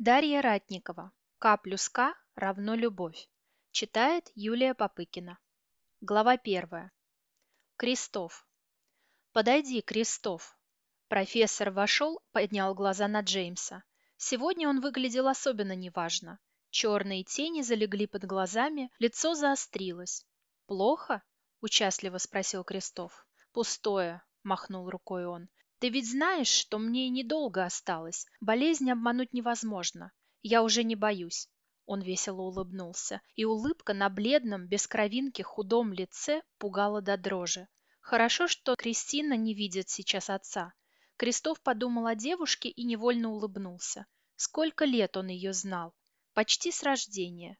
Дарья Ратникова. К плюс К равно любовь. Читает Юлия Попыкина. Глава первая. Крестов. Подойди, Крестов. Профессор вошел, поднял глаза на Джеймса. Сегодня он выглядел особенно неважно. Черные тени залегли под глазами, лицо заострилось. «Плохо?» – участливо спросил Крестов. «Пустое», – махнул рукой он. Ты ведь знаешь, что мне недолго осталось. Болезнь обмануть невозможно. Я уже не боюсь. Он весело улыбнулся, и улыбка на бледном, без кровинки худом лице пугала до дрожи. Хорошо, что Кристина не видит сейчас отца. Крестов подумал о девушке и невольно улыбнулся. Сколько лет он ее знал? Почти с рождения.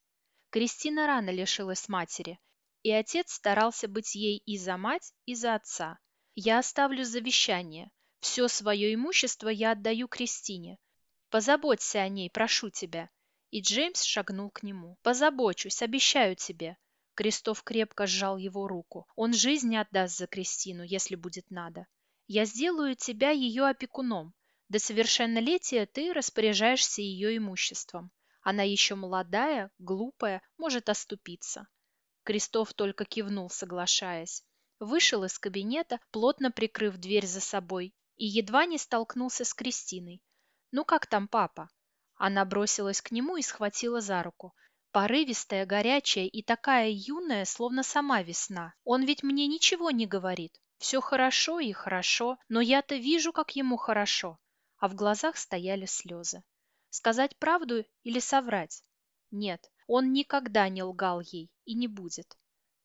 Кристина рано лишилась матери, и отец старался быть ей и за мать, и за отца. Я оставлю завещание. Все свое имущество я отдаю Кристине. Позаботься о ней, прошу тебя. И Джеймс шагнул к нему. Позабочусь, обещаю тебе. Крестов крепко сжал его руку. Он жизнь отдаст за Кристину, если будет надо. Я сделаю тебя ее опекуном. До совершеннолетия ты распоряжаешься ее имуществом. Она еще молодая, глупая, может оступиться. Крестов только кивнул, соглашаясь. Вышел из кабинета, плотно прикрыв дверь за собой, и едва не столкнулся с Кристиной. «Ну как там папа?» Она бросилась к нему и схватила за руку. Порывистая, горячая и такая юная, словно сама весна. Он ведь мне ничего не говорит. Все хорошо и хорошо, но я-то вижу, как ему хорошо. А в глазах стояли слезы. Сказать правду или соврать? Нет, он никогда не лгал ей и не будет.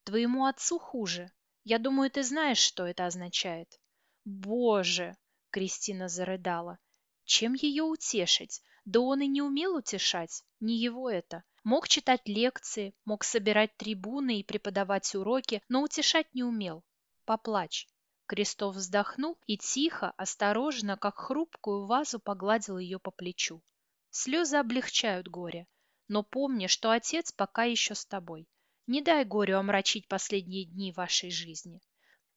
Твоему отцу хуже. Я думаю, ты знаешь, что это означает. Боже! Кристина зарыдала. Чем ее утешить? Да он и не умел утешать, не его это. Мог читать лекции, мог собирать трибуны и преподавать уроки, но утешать не умел. Поплачь. Крестов вздохнул и тихо, осторожно, как хрупкую вазу, погладил ее по плечу. Слезы облегчают горе, но помни, что отец пока еще с тобой. Не дай горю омрачить последние дни вашей жизни.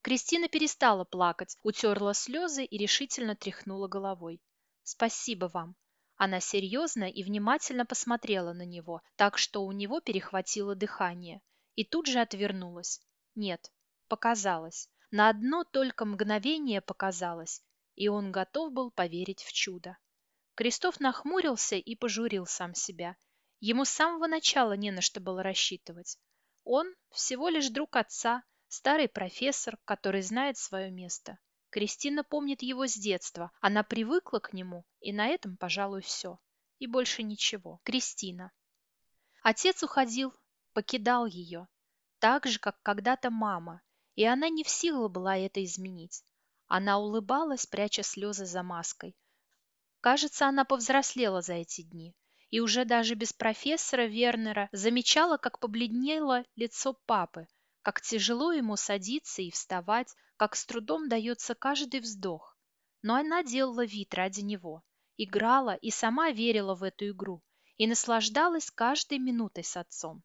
Кристина перестала плакать, утерла слезы и решительно тряхнула головой. «Спасибо вам». Она серьезно и внимательно посмотрела на него, так что у него перехватило дыхание. И тут же отвернулась. Нет, показалось. На одно только мгновение показалось, и он готов был поверить в чудо. Крестов нахмурился и пожурил сам себя. Ему с самого начала не на что было рассчитывать. Он всего лишь друг отца, Старый профессор, который знает свое место. Кристина помнит его с детства. Она привыкла к нему, и на этом, пожалуй, все. И больше ничего. Кристина. Отец уходил, покидал ее. Так же, как когда-то мама. И она не в силах была это изменить. Она улыбалась, пряча слезы за маской. Кажется, она повзрослела за эти дни. И уже даже без профессора Вернера замечала, как побледнело лицо папы, как тяжело ему садиться и вставать, как с трудом дается каждый вздох. Но она делала вид ради него, играла и сама верила в эту игру и наслаждалась каждой минутой с отцом.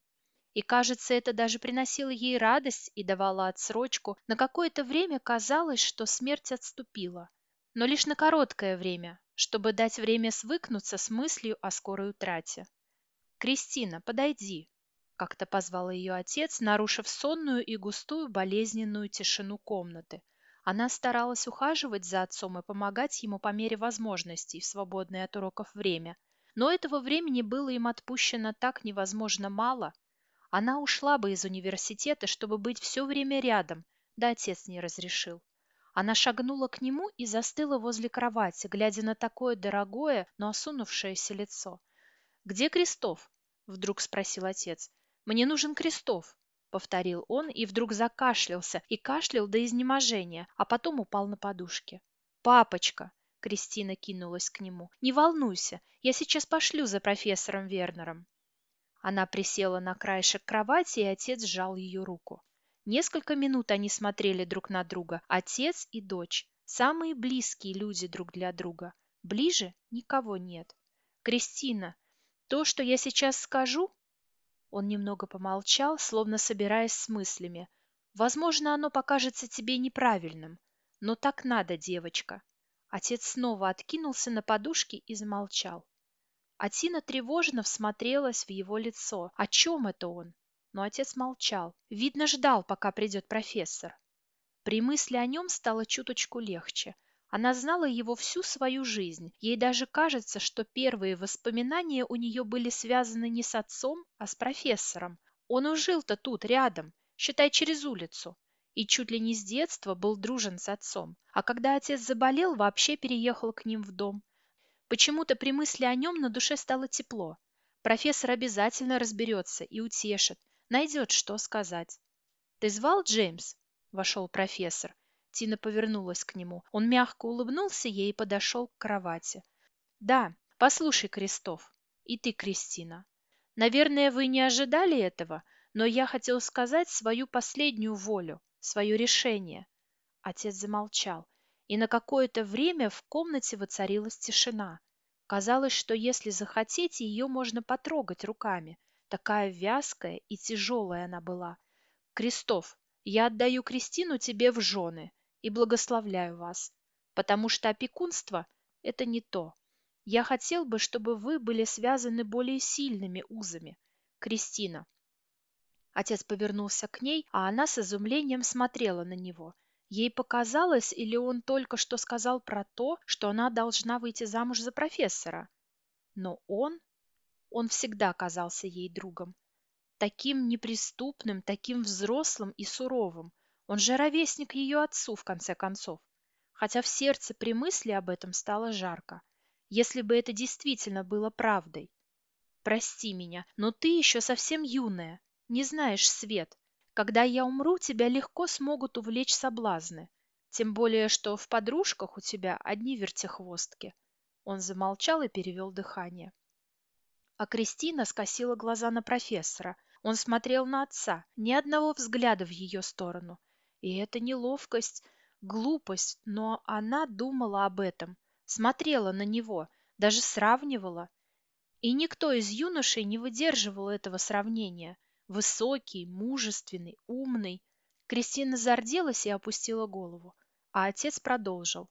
И, кажется, это даже приносило ей радость и давало отсрочку. На какое-то время казалось, что смерть отступила. Но лишь на короткое время, чтобы дать время свыкнуться с мыслью о скорой утрате. «Кристина, подойди», как-то позвал ее отец, нарушив сонную и густую болезненную тишину комнаты. Она старалась ухаживать за отцом и помогать ему по мере возможностей в свободное от уроков время. Но этого времени было им отпущено так невозможно мало. Она ушла бы из университета, чтобы быть все время рядом, да отец не разрешил. Она шагнула к нему и застыла возле кровати, глядя на такое дорогое, но осунувшееся лицо. «Где Крестов?» — вдруг спросил отец. Мне нужен Крестов, повторил он и вдруг закашлялся и кашлял до изнеможения, а потом упал на подушке. Папочка, Кристина кинулась к нему. Не волнуйся, я сейчас пошлю за профессором Вернером. Она присела на краешек кровати, и отец сжал ее руку. Несколько минут они смотрели друг на друга, отец и дочь, самые близкие люди друг для друга. Ближе никого нет. Кристина, то, что я сейчас скажу, он немного помолчал, словно собираясь с мыслями. Возможно, оно покажется тебе неправильным, но так надо, девочка. Отец снова откинулся на подушки и замолчал. а Тина тревожно всмотрелась в его лицо. О чем это он? Но отец молчал. Видно, ждал, пока придет профессор. При мысли о нем стало чуточку легче. Она знала его всю свою жизнь. Ей даже кажется, что первые воспоминания у нее были связаны не с отцом, а с профессором. Он ужил-то тут, рядом, считай, через улицу. И чуть ли не с детства был дружен с отцом. А когда отец заболел, вообще переехал к ним в дом. Почему-то при мысли о нем на душе стало тепло. Профессор обязательно разберется и утешит, найдет, что сказать. «Ты звал, Джеймс?» – вошел профессор. Тина повернулась к нему. Он мягко улыбнулся ей и подошел к кровати. «Да, послушай, Крестов, и ты, Кристина. Наверное, вы не ожидали этого, но я хотел сказать свою последнюю волю, свое решение». Отец замолчал и на какое-то время в комнате воцарилась тишина. Казалось, что если захотеть, ее можно потрогать руками. Такая вязкая и тяжелая она была. «Крестов, я отдаю Кристину тебе в жены и благословляю вас, потому что опекунство – это не то. Я хотел бы, чтобы вы были связаны более сильными узами. Кристина». Отец повернулся к ней, а она с изумлением смотрела на него – Ей показалось, или он только что сказал про то, что она должна выйти замуж за профессора. Но он, он всегда казался ей другом. Таким неприступным, таким взрослым и суровым. Он же ровесник ее отцу, в конце концов. Хотя в сердце при мысли об этом стало жарко. Если бы это действительно было правдой. Прости меня, но ты еще совсем юная, не знаешь свет. Когда я умру, тебя легко смогут увлечь соблазны. Тем более, что в подружках у тебя одни вертихвостки. Он замолчал и перевел дыхание. А Кристина скосила глаза на профессора. Он смотрел на отца, ни одного взгляда в ее сторону. И это неловкость, глупость, но она думала об этом, смотрела на него, даже сравнивала. И никто из юношей не выдерживал этого сравнения – Высокий, мужественный, умный. Кристина зарделась и опустила голову, а отец продолжил.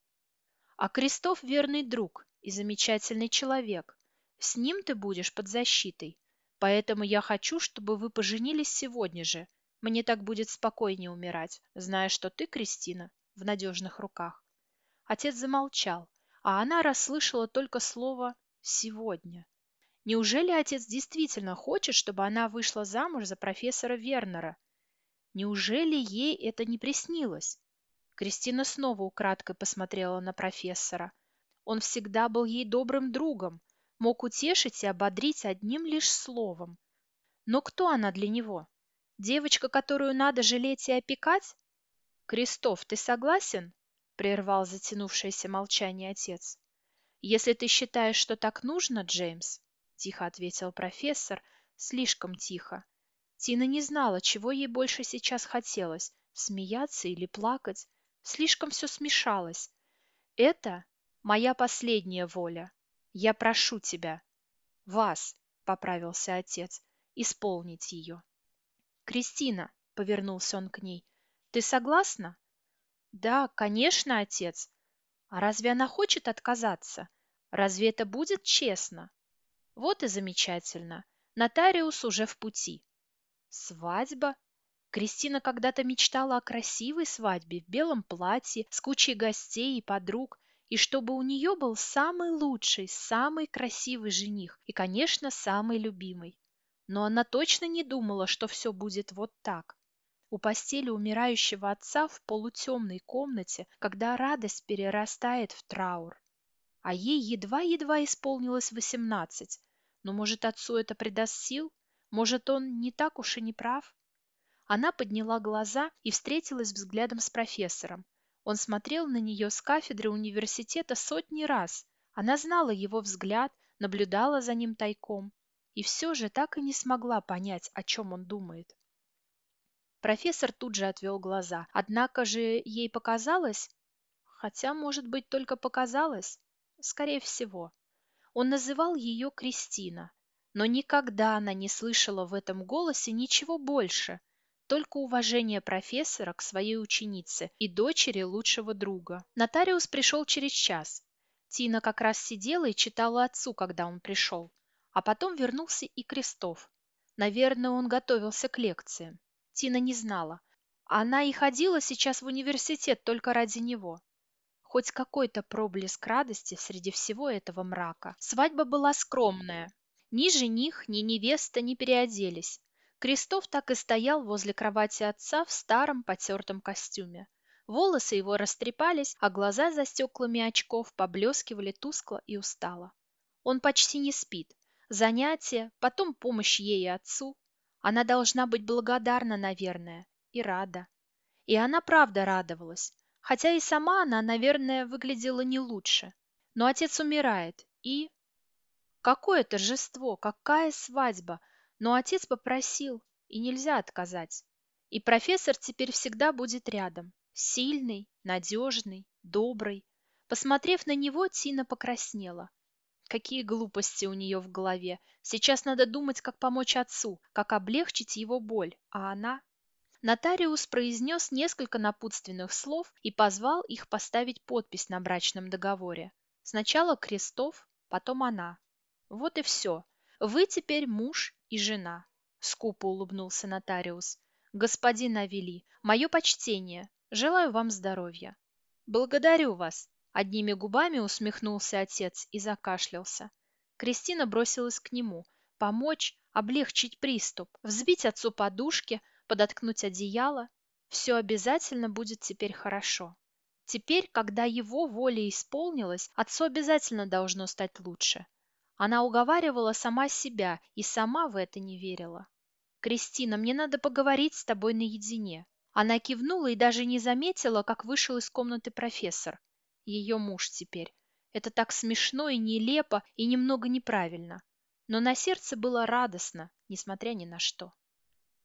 А Крестов верный друг и замечательный человек. С ним ты будешь под защитой. Поэтому я хочу, чтобы вы поженились сегодня же. Мне так будет спокойнее умирать, зная, что ты, Кристина, в надежных руках. Отец замолчал, а она расслышала только слово «сегодня». Неужели отец действительно хочет, чтобы она вышла замуж за профессора Вернера? Неужели ей это не приснилось? Кристина снова украдкой посмотрела на профессора. Он всегда был ей добрым другом, мог утешить и ободрить одним лишь словом. Но кто она для него? Девочка, которую надо жалеть и опекать? Крестов, ты согласен? прервал затянувшееся молчание отец. Если ты считаешь, что так нужно, Джеймс, тихо ответил профессор, слишком тихо. Тина не знала, чего ей больше сейчас хотелось смеяться или плакать. Слишком все смешалось. Это моя последняя воля. Я прошу тебя. Вас, поправился отец, исполнить ее. Кристина, повернулся он к ней, ты согласна? Да, конечно, отец. А разве она хочет отказаться? Разве это будет честно? Вот и замечательно. Нотариус уже в пути. Свадьба? Кристина когда-то мечтала о красивой свадьбе в белом платье с кучей гостей и подруг, и чтобы у нее был самый лучший, самый красивый жених и, конечно, самый любимый. Но она точно не думала, что все будет вот так. У постели умирающего отца в полутемной комнате, когда радость перерастает в траур. А ей едва-едва исполнилось восемнадцать, но, может, отцу это придаст сил? Может, он не так уж и не прав? Она подняла глаза и встретилась взглядом с профессором. Он смотрел на нее с кафедры университета сотни раз. Она знала его взгляд, наблюдала за ним тайком. И все же так и не смогла понять, о чем он думает. Профессор тут же отвел глаза. Однако же ей показалось... Хотя, может быть, только показалось. Скорее всего. Он называл ее Кристина, но никогда она не слышала в этом голосе ничего больше, только уважение профессора к своей ученице и дочери лучшего друга. Нотариус пришел через час. Тина как раз сидела и читала отцу, когда он пришел. А потом вернулся и Крестов. Наверное, он готовился к лекциям. Тина не знала. Она и ходила сейчас в университет только ради него. Хоть какой-то проблеск радости среди всего этого мрака. Свадьба была скромная. Ни жених, ни невеста не переоделись. Крестов так и стоял возле кровати отца в старом потертом костюме. Волосы его растрепались, а глаза за стеклами очков поблескивали тускло и устало. Он почти не спит. Занятия, потом помощь ей и отцу. Она должна быть благодарна, наверное, и рада. И она правда радовалась, хотя и сама она, наверное, выглядела не лучше. Но отец умирает, и... Какое торжество, какая свадьба! Но отец попросил, и нельзя отказать. И профессор теперь всегда будет рядом. Сильный, надежный, добрый. Посмотрев на него, Тина покраснела. Какие глупости у нее в голове. Сейчас надо думать, как помочь отцу, как облегчить его боль. А она... Нотариус произнес несколько напутственных слов и позвал их поставить подпись на брачном договоре. Сначала Крестов, потом она. Вот и все. Вы теперь муж и жена. Скупо улыбнулся нотариус. Господин Авели, мое почтение. Желаю вам здоровья. Благодарю вас. Одними губами усмехнулся отец и закашлялся. Кристина бросилась к нему. Помочь, облегчить приступ, взбить отцу подушки, подоткнуть одеяло. Все обязательно будет теперь хорошо. Теперь, когда его воля исполнилась, отцу обязательно должно стать лучше. Она уговаривала сама себя и сама в это не верила. «Кристина, мне надо поговорить с тобой наедине. Она кивнула и даже не заметила, как вышел из комнаты профессор. Ее муж теперь. Это так смешно и нелепо, и немного неправильно. Но на сердце было радостно, несмотря ни на что.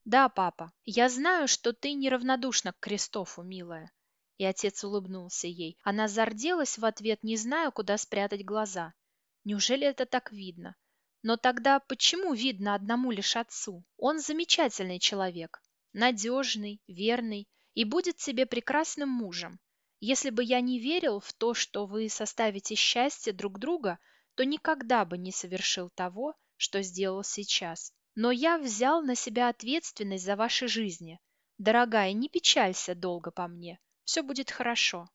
«Да, папа, я знаю, что ты неравнодушна к Кристофу, милая». И отец улыбнулся ей. Она зарделась в ответ, не зная, куда спрятать глаза. Неужели это так видно? Но тогда почему видно одному лишь отцу? Он замечательный человек, надежный, верный и будет тебе прекрасным мужем. Если бы я не верил в то, что вы составите счастье друг друга, то никогда бы не совершил того, что сделал сейчас. Но я взял на себя ответственность за ваши жизни. Дорогая, не печалься долго по мне. Все будет хорошо.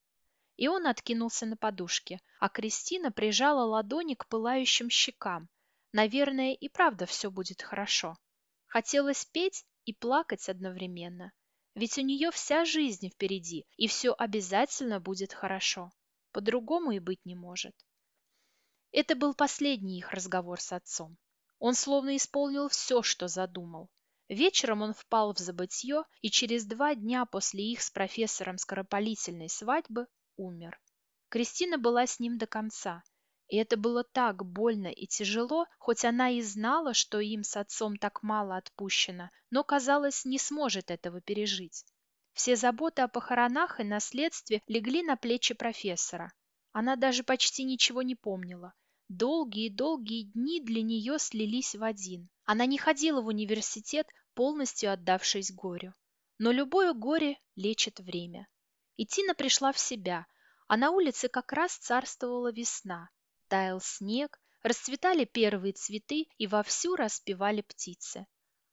И он откинулся на подушке, а Кристина прижала ладони к пылающим щекам. Наверное, и правда все будет хорошо. Хотелось петь и плакать одновременно. Ведь у нее вся жизнь впереди, и все обязательно будет хорошо. По-другому и быть не может. Это был последний их разговор с отцом. Он словно исполнил все, что задумал. Вечером он впал в забытье и через два дня после их с профессором скоропалительной свадьбы умер. Кристина была с ним до конца, и это было так больно и тяжело, хоть она и знала, что им с отцом так мало отпущено, но, казалось, не сможет этого пережить. Все заботы о похоронах и наследстве легли на плечи профессора. Она даже почти ничего не помнила. Долгие-долгие дни для нее слились в один. Она не ходила в университет, полностью отдавшись горю. Но любое горе лечит время. И Тина пришла в себя, а на улице как раз царствовала весна таял снег, расцветали первые цветы и вовсю распевали птицы.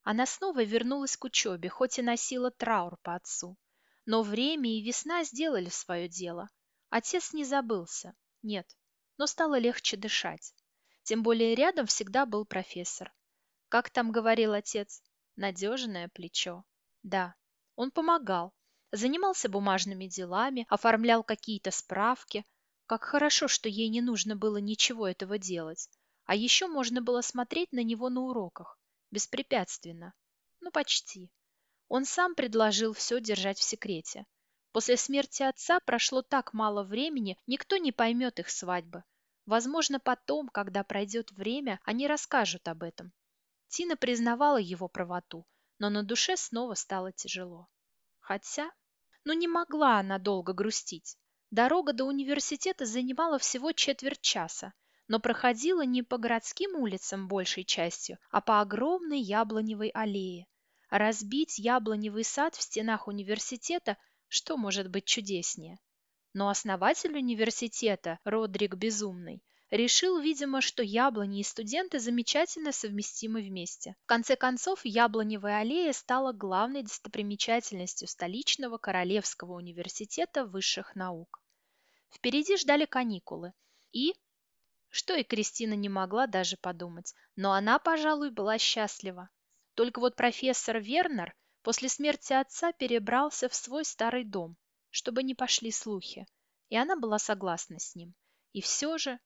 Она снова вернулась к учебе, хоть и носила траур по отцу. Но время и весна сделали свое дело. Отец не забылся, нет, но стало легче дышать. Тем более рядом всегда был профессор. Как там говорил отец, надежное плечо. Да, он помогал, занимался бумажными делами, оформлял какие-то справки, как хорошо, что ей не нужно было ничего этого делать. А еще можно было смотреть на него на уроках. Беспрепятственно. Ну, почти. Он сам предложил все держать в секрете. После смерти отца прошло так мало времени, никто не поймет их свадьбы. Возможно, потом, когда пройдет время, они расскажут об этом. Тина признавала его правоту, но на душе снова стало тяжело. Хотя, ну не могла она долго грустить. Дорога до университета занимала всего четверть часа, но проходила не по городским улицам большей частью, а по огромной яблоневой аллее. Разбить яблоневый сад в стенах университета – что может быть чудеснее? Но основатель университета, Родрик Безумный, Решил, видимо, что яблони и студенты замечательно совместимы вместе. В конце концов, Яблоневая аллея стала главной достопримечательностью столичного Королевского университета высших наук. Впереди ждали каникулы. И, что и Кристина не могла даже подумать, но она, пожалуй, была счастлива. Только вот профессор Вернер после смерти отца перебрался в свой старый дом, чтобы не пошли слухи, и она была согласна с ним. И все же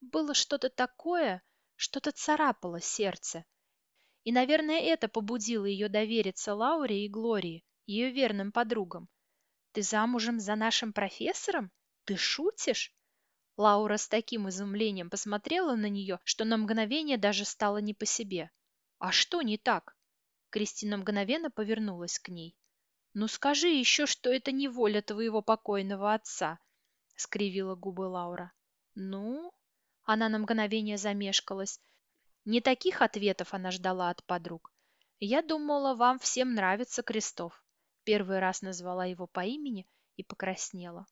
было что-то такое, что-то царапало сердце. И, наверное, это побудило ее довериться Лауре и Глории, ее верным подругам. «Ты замужем за нашим профессором? Ты шутишь?» Лаура с таким изумлением посмотрела на нее, что на мгновение даже стало не по себе. «А что не так?» Кристина мгновенно повернулась к ней. «Ну скажи еще, что это не воля твоего покойного отца!» — скривила губы Лаура. «Ну?» Она на мгновение замешкалась. Не таких ответов она ждала от подруг. «Я думала, вам всем нравится Крестов». Первый раз назвала его по имени и покраснела.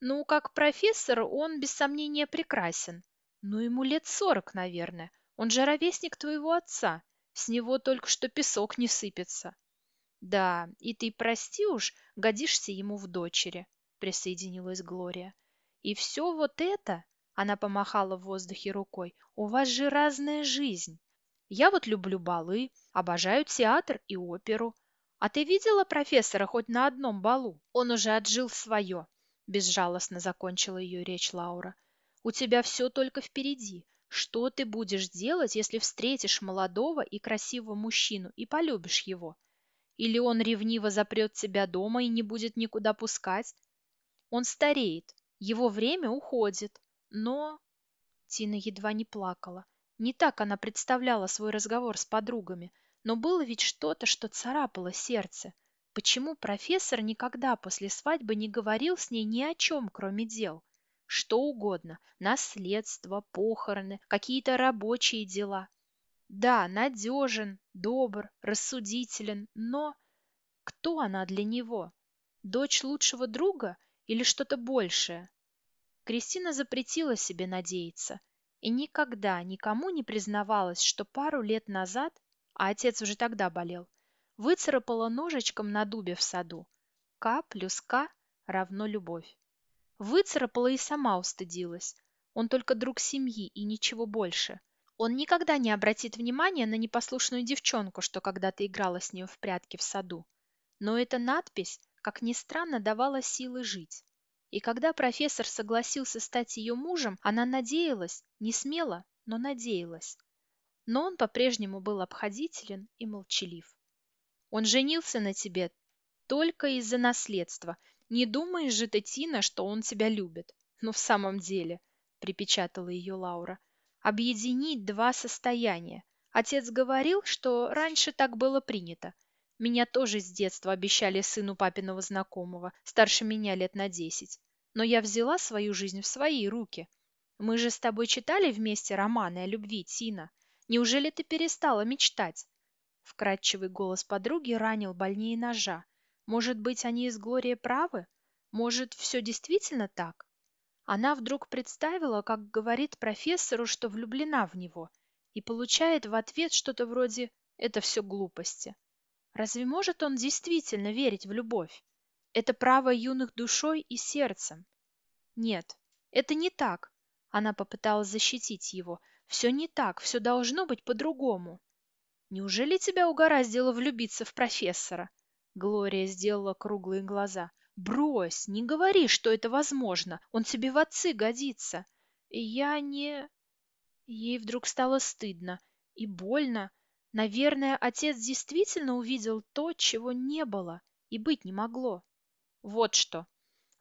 «Ну, как профессор, он без сомнения прекрасен. Ну, ему лет сорок, наверное. Он же ровесник твоего отца. С него только что песок не сыпется». «Да, и ты прости уж, годишься ему в дочери», — присоединилась Глория. «И все вот это она помахала в воздухе рукой. «У вас же разная жизнь. Я вот люблю балы, обожаю театр и оперу. А ты видела профессора хоть на одном балу? Он уже отжил свое», – безжалостно закончила ее речь Лаура. «У тебя все только впереди. Что ты будешь делать, если встретишь молодого и красивого мужчину и полюбишь его? Или он ревниво запрет тебя дома и не будет никуда пускать? Он стареет, его время уходит. Но... Тина едва не плакала. Не так она представляла свой разговор с подругами, но было ведь что-то, что царапало сердце. Почему профессор никогда после свадьбы не говорил с ней ни о чем, кроме дел? Что угодно – наследство, похороны, какие-то рабочие дела. Да, надежен, добр, рассудителен, но кто она для него? Дочь лучшего друга или что-то большее? Кристина запретила себе надеяться и никогда никому не признавалась, что пару лет назад, а отец уже тогда болел, выцарапала ножичком на дубе в саду. К плюс К равно любовь. Выцарапала и сама устыдилась. Он только друг семьи и ничего больше. Он никогда не обратит внимания на непослушную девчонку, что когда-то играла с ним в прятки в саду. Но эта надпись, как ни странно, давала силы жить. И когда профессор согласился стать ее мужем, она надеялась, не смела, но надеялась. Но он по-прежнему был обходителен и молчалив. Он женился на тебе только из-за наследства. Не думаешь же ты, Тина, что он тебя любит? Но в самом деле, припечатала ее Лаура, объединить два состояния. Отец говорил, что раньше так было принято. Меня тоже с детства обещали сыну папиного знакомого, старше меня лет на десять. Но я взяла свою жизнь в свои руки. Мы же с тобой читали вместе романы о любви, Тина. Неужели ты перестала мечтать? Вкрадчивый голос подруги ранил больнее ножа. Может быть, они с Глорией правы? Может, все действительно так? Она вдруг представила, как говорит профессору, что влюблена в него, и получает в ответ что-то вроде «это все глупости». Разве может он действительно верить в любовь? Это право юных душой и сердцем. Нет, это не так. Она попыталась защитить его. Все не так, все должно быть по-другому. Неужели тебя угораздило влюбиться в профессора? Глория сделала круглые глаза. Брось, не говори, что это возможно. Он тебе в отцы годится. Я не... Ей вдруг стало стыдно и больно, Наверное, отец действительно увидел то, чего не было и быть не могло. Вот что.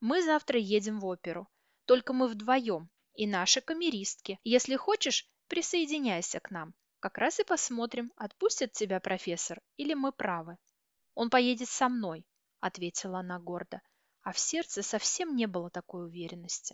Мы завтра едем в оперу. Только мы вдвоем и наши камеристки. Если хочешь, присоединяйся к нам. Как раз и посмотрим, отпустит тебя профессор или мы правы. Он поедет со мной, ответила она гордо, а в сердце совсем не было такой уверенности.